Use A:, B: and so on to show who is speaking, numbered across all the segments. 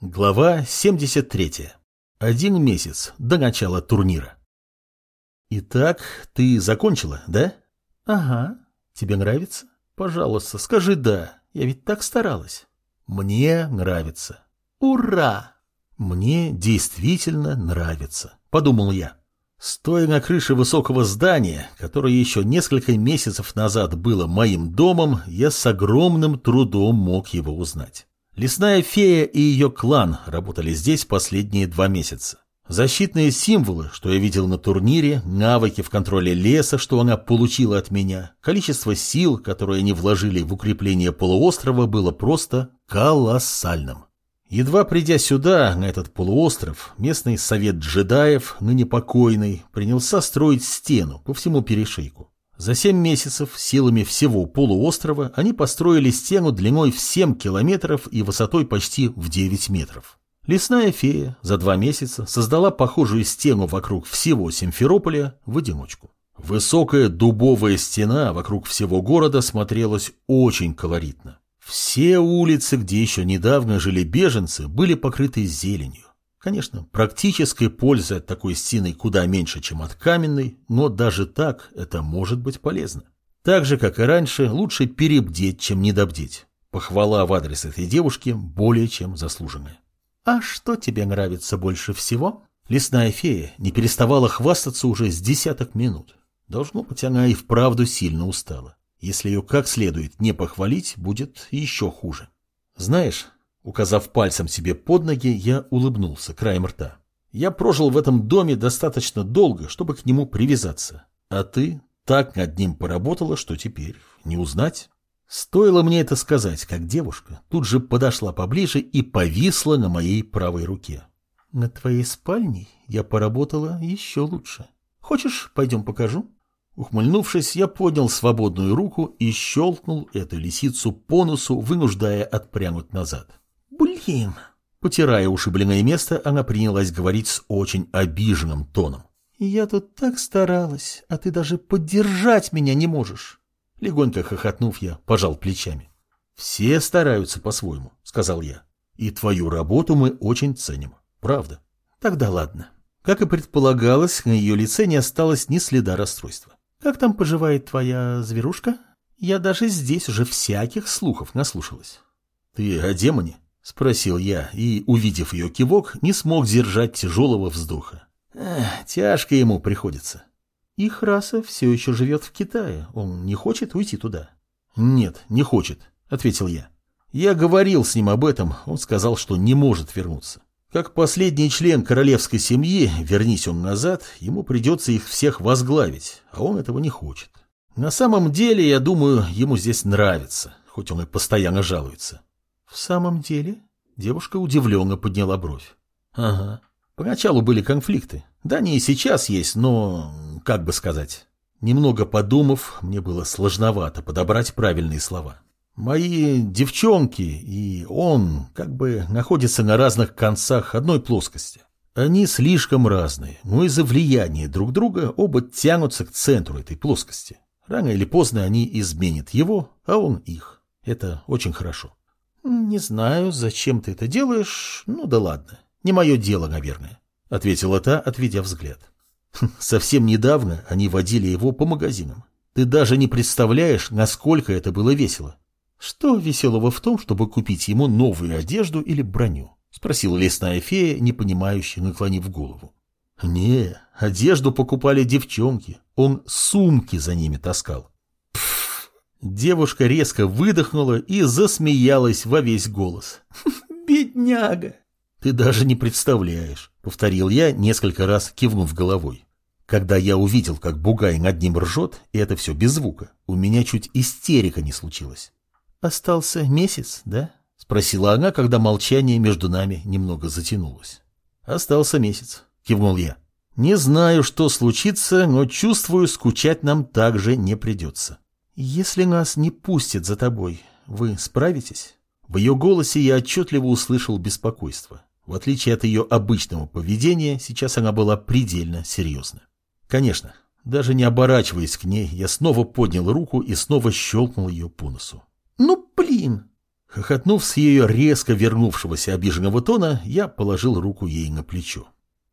A: Глава 73. Один месяц до начала турнира. Итак, ты закончила, да? Ага. Тебе нравится? Пожалуйста, скажи «да». Я ведь так старалась. Мне нравится. Ура! Мне действительно нравится, подумал я. Стоя на крыше высокого здания, которое еще несколько месяцев назад было моим домом, я с огромным трудом мог его узнать. Лесная фея и ее клан работали здесь последние два месяца. Защитные символы, что я видел на турнире, навыки в контроле леса, что она получила от меня, количество сил, которые они вложили в укрепление полуострова, было просто колоссальным. Едва придя сюда, на этот полуостров, местный совет джедаев, ныне покойный, принялся строить стену по всему перешейку. За семь месяцев силами всего полуострова они построили стену длиной в 7 километров и высотой почти в 9 метров. Лесная фея за два месяца создала похожую стену вокруг всего Симферополя в одиночку. Высокая дубовая стена вокруг всего города смотрелась очень колоритно. Все улицы, где еще недавно жили беженцы, были покрыты зеленью. Конечно, практической пользы от такой стены куда меньше, чем от каменной, но даже так это может быть полезно. Так же, как и раньше, лучше перебдеть, чем недобдеть. Похвала в адрес этой девушки более чем заслуженная. «А что тебе нравится больше всего?» Лесная фея не переставала хвастаться уже с десяток минут. Должно быть, она и вправду сильно устала. Если ее как следует не похвалить, будет еще хуже. Знаешь, Указав пальцем себе под ноги, я улыбнулся краем рта. Я прожил в этом доме достаточно долго, чтобы к нему привязаться. А ты так над ним поработала, что теперь не узнать. Стоило мне это сказать, как девушка тут же подошла поближе и повисла на моей правой руке. На твоей спальне я поработала еще лучше. Хочешь, пойдем покажу? Ухмыльнувшись, я поднял свободную руку и щелкнул эту лисицу по носу, вынуждая отпрянуть назад. «Блин!» Потирая ушибленное место, она принялась говорить с очень обиженным тоном. «Я тут так старалась, а ты даже поддержать меня не можешь!» Легонько хохотнув, я пожал плечами. «Все стараются по-своему», — сказал я. «И твою работу мы очень ценим. Правда?» «Тогда ладно». Как и предполагалось, на ее лице не осталось ни следа расстройства. «Как там поживает твоя зверушка? Я даже здесь уже всяких слухов наслушалась». «Ты о демоне?» — спросил я и, увидев ее кивок, не смог держать тяжелого вздоха. Эх, тяжко ему приходится. Их раса все еще живет в Китае. Он не хочет уйти туда? Нет, не хочет, — ответил я. Я говорил с ним об этом, он сказал, что не может вернуться. Как последний член королевской семьи, вернись он назад, ему придется их всех возглавить, а он этого не хочет. На самом деле, я думаю, ему здесь нравится, хоть он и постоянно жалуется. «В самом деле?» Девушка удивленно подняла бровь. «Ага. Поначалу были конфликты. Да, они и сейчас есть, но... как бы сказать...» Немного подумав, мне было сложновато подобрать правильные слова. Мои девчонки и он как бы находятся на разных концах одной плоскости. Они слишком разные, но из-за влияния друг друга оба тянутся к центру этой плоскости. Рано или поздно они изменят его, а он их. Это очень хорошо. «Не знаю, зачем ты это делаешь. Ну да ладно. Не мое дело, наверное», — ответила та, отведя взгляд. «Хм, «Совсем недавно они водили его по магазинам. Ты даже не представляешь, насколько это было весело». «Что веселого в том, чтобы купить ему новую одежду или броню?» — спросила лесная фея, непонимающе наклонив голову. «Не, одежду покупали девчонки. Он сумки за ними таскал. Девушка резко выдохнула и засмеялась во весь голос. «Бедняга!» «Ты даже не представляешь», — повторил я, несколько раз кивнув головой. Когда я увидел, как Бугай над ним ржет, и это все без звука, у меня чуть истерика не случилась. «Остался месяц, да?» — спросила она, когда молчание между нами немного затянулось. «Остался месяц», — кивнул я. «Не знаю, что случится, но чувствую, скучать нам также не придется». «Если нас не пустят за тобой, вы справитесь?» В ее голосе я отчетливо услышал беспокойство. В отличие от ее обычного поведения, сейчас она была предельно серьезна. Конечно, даже не оборачиваясь к ней, я снова поднял руку и снова щелкнул ее по носу. «Ну, блин!» Хохотнув с ее резко вернувшегося обиженного тона, я положил руку ей на плечо.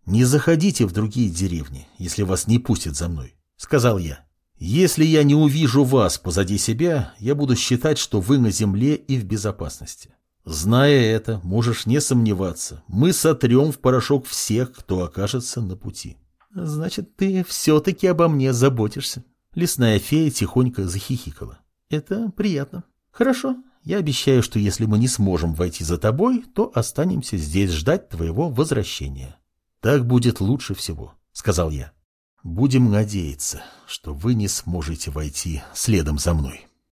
A: «Не заходите в другие деревни, если вас не пустят за мной», — сказал я. «Если я не увижу вас позади себя, я буду считать, что вы на земле и в безопасности. Зная это, можешь не сомневаться, мы сотрем в порошок всех, кто окажется на пути». «Значит, ты все-таки обо мне заботишься». Лесная фея тихонько захихикала. «Это приятно. Хорошо, я обещаю, что если мы не сможем войти за тобой, то останемся здесь ждать твоего возвращения. Так будет лучше всего, сказал я. Будем надеяться, что вы не сможете войти следом за мной.